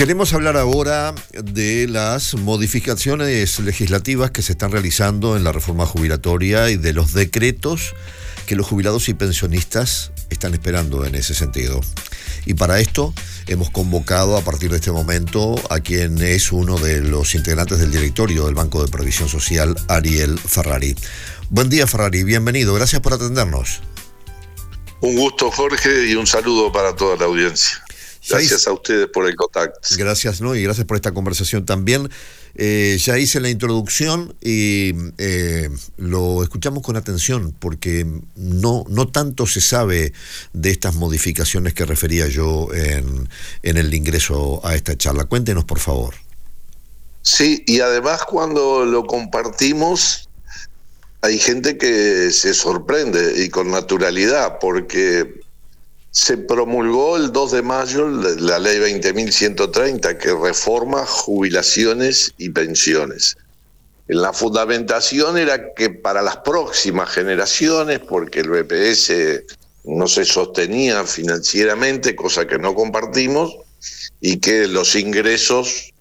Queremos hablar ahora de las modificaciones legislativas que se están realizando en la reforma jubilatoria y de los decretos que los jubilados y pensionistas están esperando en ese sentido. Y para esto hemos convocado a partir de este momento a quien es uno de los integrantes del directorio del Banco de Previsión Social, Ariel Ferrari. Buen día Ferrari, bienvenido, gracias por atendernos. Un gusto Jorge y un saludo para toda la audiencia. Gracias a ustedes por el contacto. Gracias, ¿no? Y gracias por esta conversación también. Eh, ya hice la introducción y eh, lo escuchamos con atención porque no, no tanto se sabe de estas modificaciones que refería yo en, en el ingreso a esta charla. Cuéntenos, por favor. Sí, y además cuando lo compartimos, hay gente que se sorprende y con naturalidad, porque se promulgó el 2 de mayo la ley 20.130 que reforma jubilaciones y pensiones. La fundamentación era que para las próximas generaciones, porque el BPS no se sostenía financieramente, cosa que no compartimos, y que los ingresos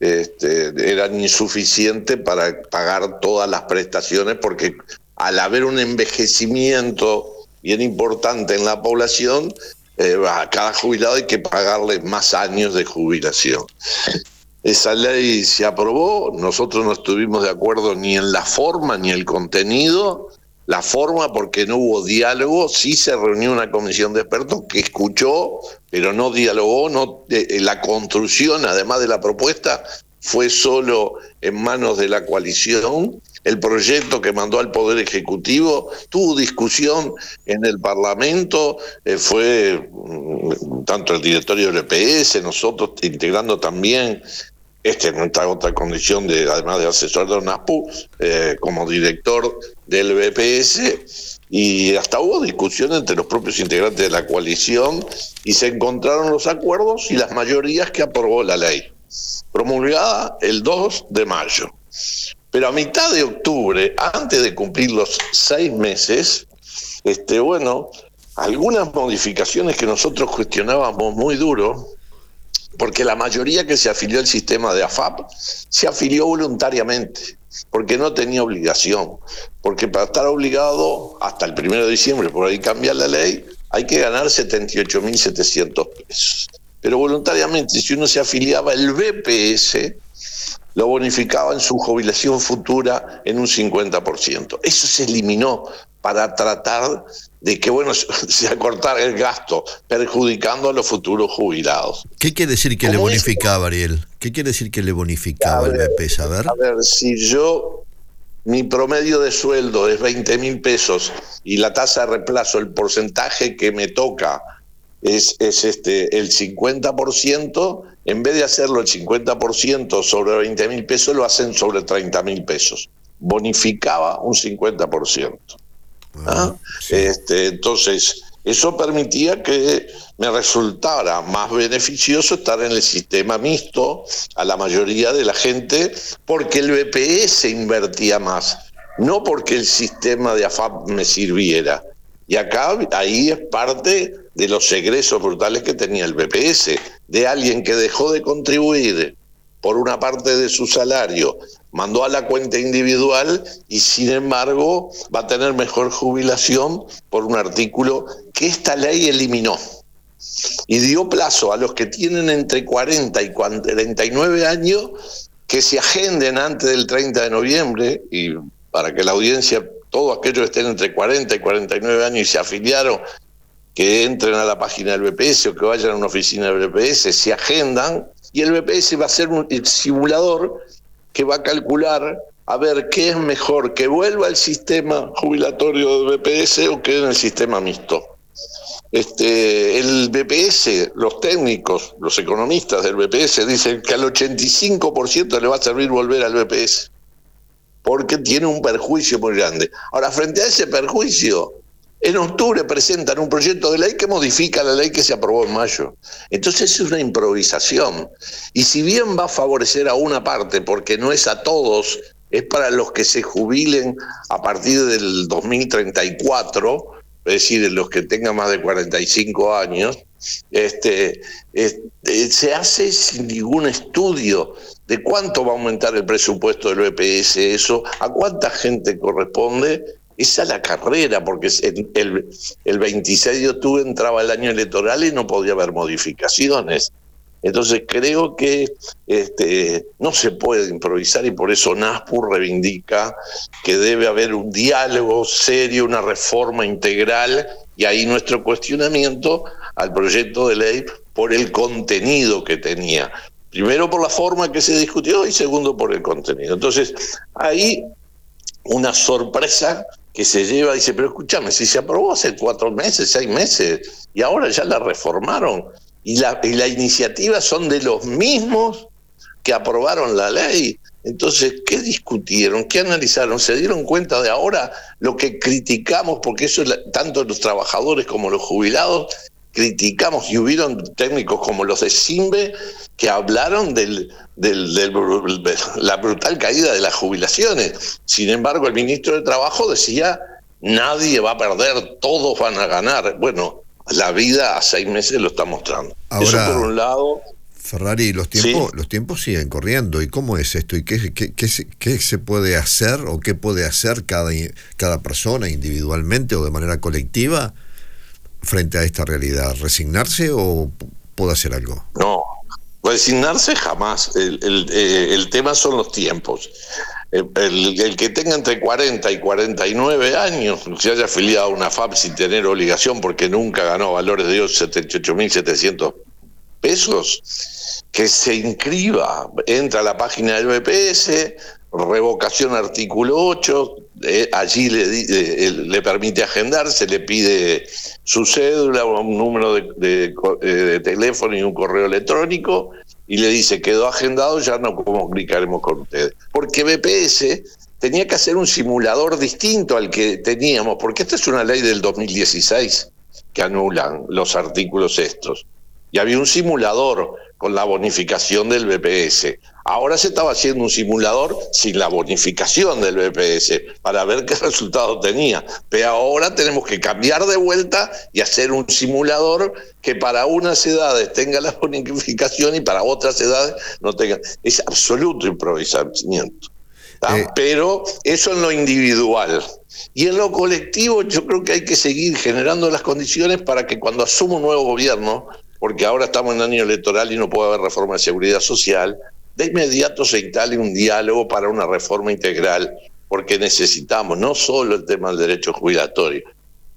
este, eran insuficientes para pagar todas las prestaciones, porque al haber un envejecimiento bien importante en la población, eh, a cada jubilado hay que pagarle más años de jubilación. Esa ley se aprobó, nosotros no estuvimos de acuerdo ni en la forma ni el contenido. La forma porque no hubo diálogo, sí se reunió una comisión de expertos que escuchó, pero no dialogó, no, eh, la construcción, además de la propuesta, fue solo en manos de la coalición el proyecto que mandó al Poder Ejecutivo, tuvo discusión en el Parlamento, eh, fue mm, tanto el directorio del EPS, nosotros integrando también este en nuestra otra condición de además de asesor de UNAPU eh, como director del BPS y hasta hubo discusión entre los propios integrantes de la coalición y se encontraron los acuerdos y las mayorías que aprobó la ley promulgada el 2 de mayo. Pero a mitad de octubre, antes de cumplir los seis meses, este, bueno, algunas modificaciones que nosotros cuestionábamos muy duro, porque la mayoría que se afilió al sistema de AFAP se afilió voluntariamente, porque no tenía obligación, porque para estar obligado hasta el primero de diciembre, por ahí cambiar la ley, hay que ganar 78.700 pesos. Pero voluntariamente, si uno se afiliaba al BPS, lo bonificaba en su jubilación futura en un 50%. Eso se eliminó para tratar de que, bueno, se acortara el gasto, perjudicando a los futuros jubilados. ¿Qué quiere decir que le bonificaba, Ariel? ¿Qué quiere decir que le bonificaba el BPS? A ver. A ver, si yo, mi promedio de sueldo es 20 mil pesos y la tasa de reemplazo, el porcentaje que me toca es, es este, el 50%, en vez de hacerlo el 50% sobre 20 mil pesos, lo hacen sobre 30 mil pesos. Bonificaba un 50%. ¿Ah? Este, entonces, eso permitía que me resultara más beneficioso estar en el sistema mixto a la mayoría de la gente, porque el BPS invertía más, no porque el sistema de AFAP me sirviera. Y acá, ahí es parte de los egresos brutales que tenía el BPS, de alguien que dejó de contribuir por una parte de su salario, mandó a la cuenta individual y sin embargo va a tener mejor jubilación por un artículo que esta ley eliminó. Y dio plazo a los que tienen entre 40 y 49 años que se agenden antes del 30 de noviembre y para que la audiencia, todos aquellos que estén entre 40 y 49 años y se afiliaron que entren a la página del BPS o que vayan a una oficina del BPS, se agendan y el BPS va a ser un simulador que va a calcular a ver qué es mejor, que vuelva el sistema jubilatorio del BPS o quede en el sistema mixto. Este, el BPS, los técnicos, los economistas del BPS dicen que al 85% le va a servir volver al BPS, porque tiene un perjuicio muy grande. Ahora, frente a ese perjuicio, en octubre presentan un proyecto de ley que modifica la ley que se aprobó en mayo. Entonces es una improvisación. Y si bien va a favorecer a una parte, porque no es a todos, es para los que se jubilen a partir del 2034, es decir, los que tengan más de 45 años, este, este, se hace sin ningún estudio de cuánto va a aumentar el presupuesto del BPS, eso, a cuánta gente corresponde. Esa es la carrera, porque el, el 26 de octubre entraba el año electoral y no podía haber modificaciones. Entonces creo que este, no se puede improvisar y por eso NASPU reivindica que debe haber un diálogo serio, una reforma integral y ahí nuestro cuestionamiento al proyecto de ley por el contenido que tenía. Primero por la forma que se discutió y segundo por el contenido. Entonces ahí una sorpresa que se lleva, dice, pero escúchame, si se aprobó hace cuatro meses, seis meses, y ahora ya la reformaron, y la, y la iniciativa son de los mismos que aprobaron la ley. Entonces, ¿qué discutieron? ¿Qué analizaron? ¿Se dieron cuenta de ahora lo que criticamos? Porque eso tanto los trabajadores como los jubilados criticamos y hubieron técnicos como los de Simbe que hablaron de la brutal caída de las jubilaciones. Sin embargo, el ministro de Trabajo decía, nadie va a perder, todos van a ganar. Bueno, la vida a seis meses lo está mostrando. Eso por un lado. Ferrari, los tiempos, los tiempos siguen corriendo. ¿Y cómo es esto? ¿Y qué, qué, qué, qué, se puede hacer o qué puede hacer cada, cada persona individualmente o de manera colectiva frente a esta realidad? ¿Resignarse o puede hacer algo? No, resignarse jamás. El, el, eh, el tema son los tiempos. El, que tenga entre 40 y 49 años, se haya afiliado a una FAP sin tener obligación porque nunca ganó valores de 78.700 pesos, que se inscriba, entra a la página del BPS, revocación artículo 8, eh, allí le, eh, le, permite agendarse, le pide su cédula, un número de, eh, de teléfono y un correo electrónico, y le dice, quedó agendado, ya no comunicaremos con ustedes. Porque BPS tenía que hacer un simulador distinto al que teníamos, porque esta es una ley del 2016 que anulan los artículos estos. Y había un simulador con la bonificación del BPS. Ahora se estaba haciendo un simulador sin la bonificación del BPS para ver qué resultado tenía. Pero ahora tenemos que cambiar de vuelta y hacer un simulador que para unas edades tenga la bonificación y para otras edades no tenga. Es absoluto improvisamiento. Eh. Pero eso en lo individual. Y en lo colectivo yo creo que hay que seguir generando las condiciones para que cuando asuma un nuevo gobierno porque ahora estamos en año electoral y no puede haber reforma de seguridad social, de inmediato se instale un diálogo para una reforma integral, porque necesitamos no solo el tema del derecho jubilatorio,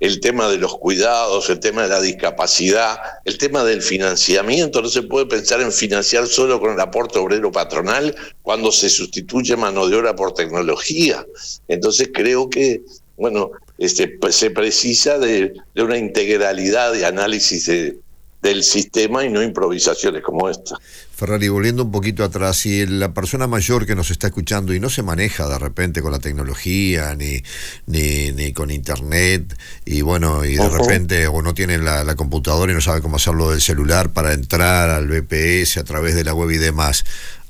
el tema de los cuidados, el tema de la discapacidad, el tema del financiamiento. No se puede pensar en financiar solo con el aporte obrero patronal cuando se sustituye mano de obra por tecnología. Entonces creo que, bueno, este, se precisa de una integralidad de análisis de, del sistema y no improvisaciones como esta. Ferrari, volviendo un poquito atrás, si la persona mayor que nos está escuchando y no se maneja de repente con la tecnología ni, ni, con internet y bueno, y de repente o no tiene la, computadora y no sabe cómo hacerlo del celular para entrar al BPS a través de la web y demás,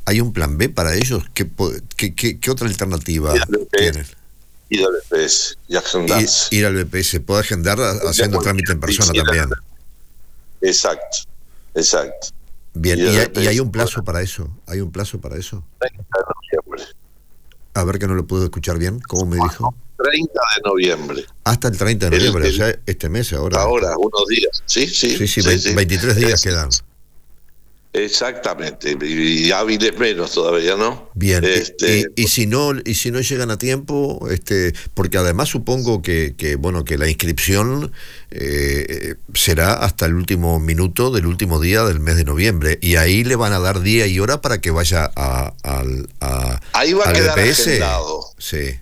¿hay un plan B para ellos? ¿Qué, qué, otra alternativa tienen? Ir al BPS y agendarse. Ir, al BPS, puede agendar haciendo trámite en persona también. Exacto, exacto. Bien, ¿y, hay un plazo para eso? ¿Hay un plazo para eso? 30 de noviembre. A ver que no lo puedo escuchar bien, ¿cómo me dijo? 30 de noviembre. Hasta el 30 de noviembre, o sea, este mes ahora. Ahora, unos días, sí, sí. Sí, sí, 23 días quedan. Exactamente, y hábiles menos todavía, ¿no? Bien, este, y, si no y si no llegan a tiempo, este, porque además supongo que, que bueno que la inscripción eh, será hasta el último minuto del último día del mes de noviembre y ahí le van a dar día y hora para que vaya a, al a, ahí va a quedar agendado. Sí.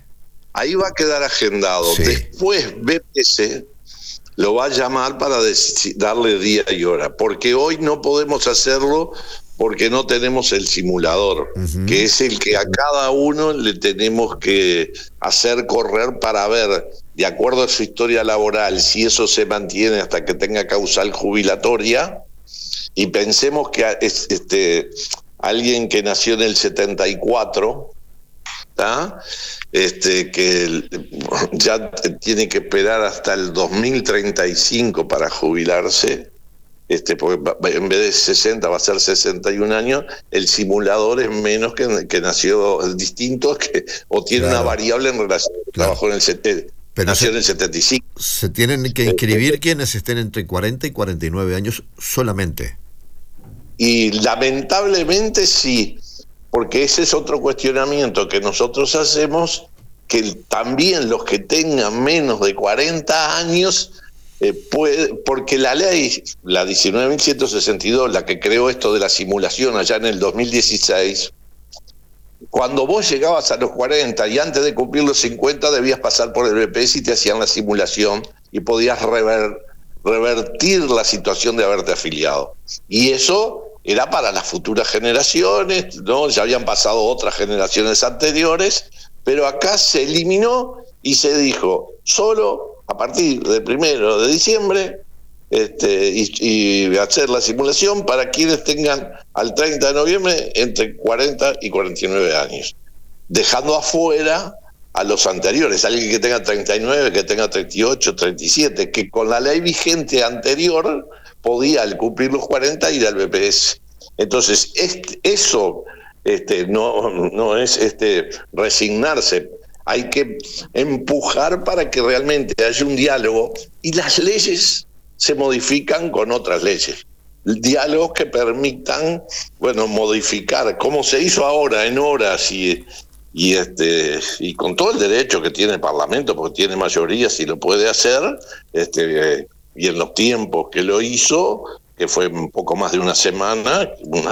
Ahí va a quedar agendado. Después BPS lo va a llamar para darle día y hora, porque hoy no podemos hacerlo porque no tenemos el simulador, que es el que a cada uno le tenemos que hacer correr para ver, de acuerdo a su historia laboral, si eso se mantiene hasta que tenga causal jubilatoria, y pensemos que este, alguien que nació en el 74, este, que ya tiene que esperar hasta el 2035 para jubilarse, este, porque en vez de 60 va a ser 61 años, el simulador es menos que, que nació distinto que, o tiene una variable en relación al trabajo en el 70. Pero nació en el 75. Se tienen que inscribir quienes estén entre 40 y 49 años solamente. Y lamentablemente sí, porque ese es otro cuestionamiento que nosotros hacemos, que también los que tengan menos de 40 años, eh, puede, porque la ley, la 19.162, la que creó esto de la simulación allá en el 2016, cuando vos llegabas a los 40 y antes de cumplir los 50 debías pasar por el BPS y te hacían la simulación y podías revertir la situación de haberte afiliado. Y eso era para las futuras generaciones, ¿no? Ya habían pasado otras generaciones anteriores, pero acá se eliminó y se dijo, solo a partir del primero de diciembre, este, y, hacer la simulación para quienes tengan al 30 de noviembre entre 40 y 49 años, dejando afuera a los anteriores, alguien que tenga 39, que tenga 38, 37, que con la ley vigente anterior podía al cumplir los 40 ir al BPS. Entonces, eso este, no, no es este, resignarse, hay que empujar para que realmente haya un diálogo y las leyes se modifican con otras leyes. Diálogos que permitan, bueno, modificar, como se hizo ahora en horas y, y este y con todo el derecho que tiene el Parlamento, porque tiene mayoría si lo puede hacer, este y en los tiempos que lo hizo, que fue un poco más de una semana,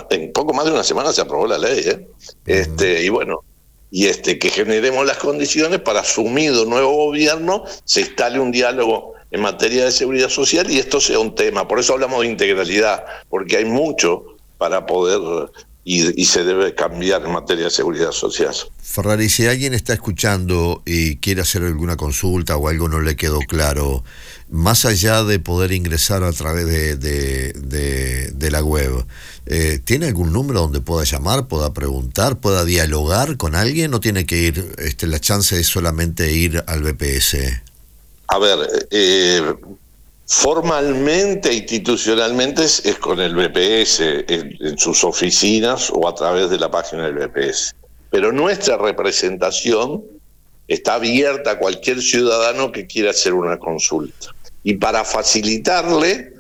en poco más de una semana se aprobó la ley, ¿eh? este, y bueno, y este, que generemos las condiciones para asumido un nuevo gobierno, se instale un diálogo en materia de seguridad social y esto sea un tema. Por eso hablamos de integralidad, porque hay mucho para poder y, se debe cambiar en materia de seguridad social. Ferrari, si alguien está escuchando y quiere hacer alguna consulta o algo no le quedó claro, más allá de poder ingresar a través de, de, la web, eh, ¿tiene algún número donde pueda llamar, pueda preguntar, pueda dialogar con alguien o tiene que ir, este, la chance es solamente ir al BPS? A ver, eh, Formalmente, institucionalmente, es, con el BPS, en, sus oficinas o a través de la página del BPS. Pero nuestra representación está abierta a cualquier ciudadano que quiera hacer una consulta. Y para facilitarle,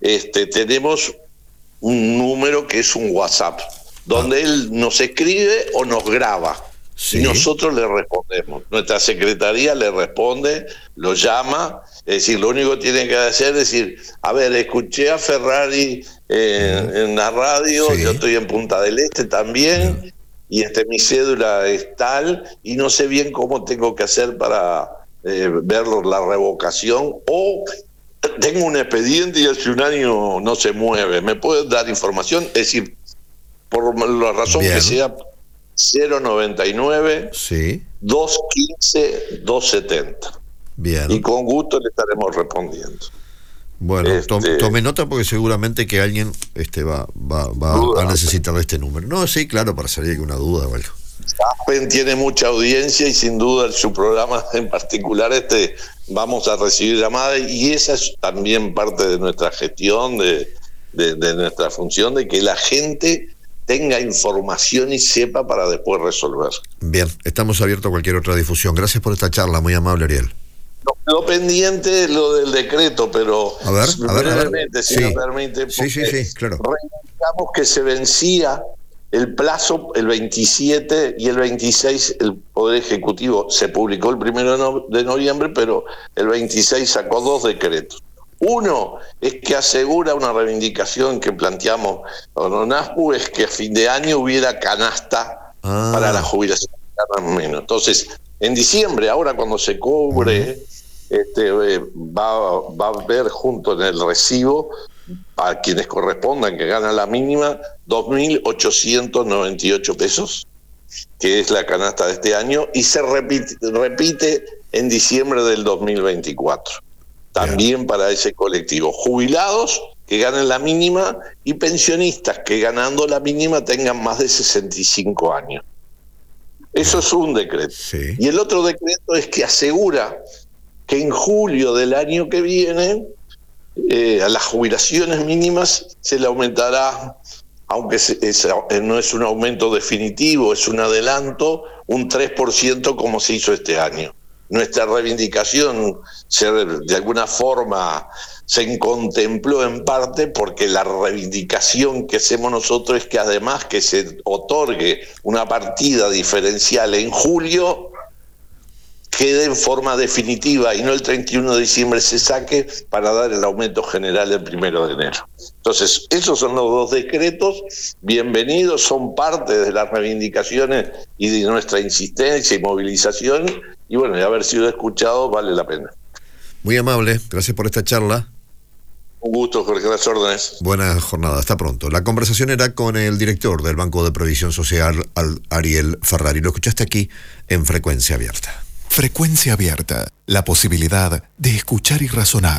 este, tenemos un número que es un WhatsApp, donde él nos escribe o nos graba. Nosotros le respondemos. Nuestra secretaría le responde, lo llama es decir, lo único que tienen que hacer es decir, a ver, escuché a Ferrari en, la radio, yo estoy en Punta del Este también, y este, mi cédula es tal, y no sé bien cómo tengo que hacer para eh, ver la revocación, o tengo un expediente y hace un año no se mueve. ¿Me puedes dar información? Es decir, por la razón que sea, 099 sí. 215 270. Bien. Y con gusto le estaremos respondiendo. Bueno, este, tome nota porque seguramente que alguien este, va, va, va, a necesitar este número. No, sí, claro, para salir alguna duda o algo. tiene mucha audiencia y sin duda su programa en particular este vamos a recibir llamadas y esa es también parte de nuestra gestión, de, de nuestra función, de que la gente tenga información y sepa para después resolver. Bien, estamos abiertos a cualquier otra difusión. Gracias por esta charla, muy amable Ariel. Quedó pendiente lo del decreto, pero a ver, a ver, si me permite, sí, sí, sí, claro. reivindicamos que se vencía el plazo el 27 y el 26 el Poder Ejecutivo se publicó el primero de noviembre, pero el 26 sacó dos decretos. Uno es que asegura una reivindicación que planteamos con NASPU, es que a fin de año hubiera canasta ah. para la jubilación menos. Entonces, en diciembre, ahora cuando se cobre este, eh, va, va a haber junto en el recibo a quienes correspondan que ganan la mínima 2.898 pesos, que es la canasta de este año, y se repite, repite en diciembre del 2024. También para ese colectivo. Jubilados que ganen la mínima y pensionistas que ganando la mínima tengan más de 65 años. Eso es un decreto. Y el otro decreto es que asegura que en julio del año que viene eh, a las jubilaciones mínimas se le aumentará, aunque eh, no es un aumento definitivo, es un adelanto, un 3% como se hizo este año. Nuestra reivindicación se, de alguna forma se contempló en parte porque la reivindicación que hacemos nosotros es que además que se otorgue una partida diferencial en julio, quede en forma definitiva y no el 31 de diciembre se saque para dar el aumento general el primero de enero. Entonces, esos son los dos decretos, bienvenidos, son parte de las reivindicaciones y de nuestra insistencia y movilización, y bueno, de haber sido escuchado vale la pena. Muy amable, gracias por esta charla. Un gusto, Jorge, las órdenes. Buena jornada, hasta pronto. La conversación era con el director del Banco de Previsión Social, Ariel Ferrari. Lo escuchaste aquí en Frecuencia Abierta. Frecuencia abierta, la posibilidad de escuchar y razonar.